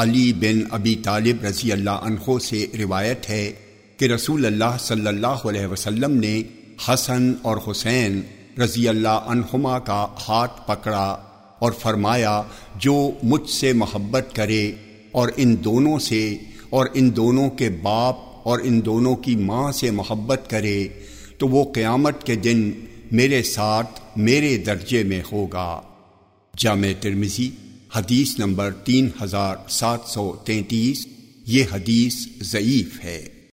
علی بن ابی طالب رضی اللہ عنہ سے روایت ہے کہ رسول اللہ صلی اللہ علیہ وسلم نے حسن اور حسین رضی اللہ عنہما کا ہاتھ پکڑا اور فرمایا، جو مجھ سے محبت کرے اور ان دونوں سے، اور ان دونوں کے باپ اور ان دونوں کی ماں سے محبت کرے، تو وہ قیامت کے دن میرے ساتھ میرے درجے میں ہوگا۔ جامع ترمزی حدیث نمبر تین ہزار سات سو تینتیس یہ حدیث ضعیف ہے۔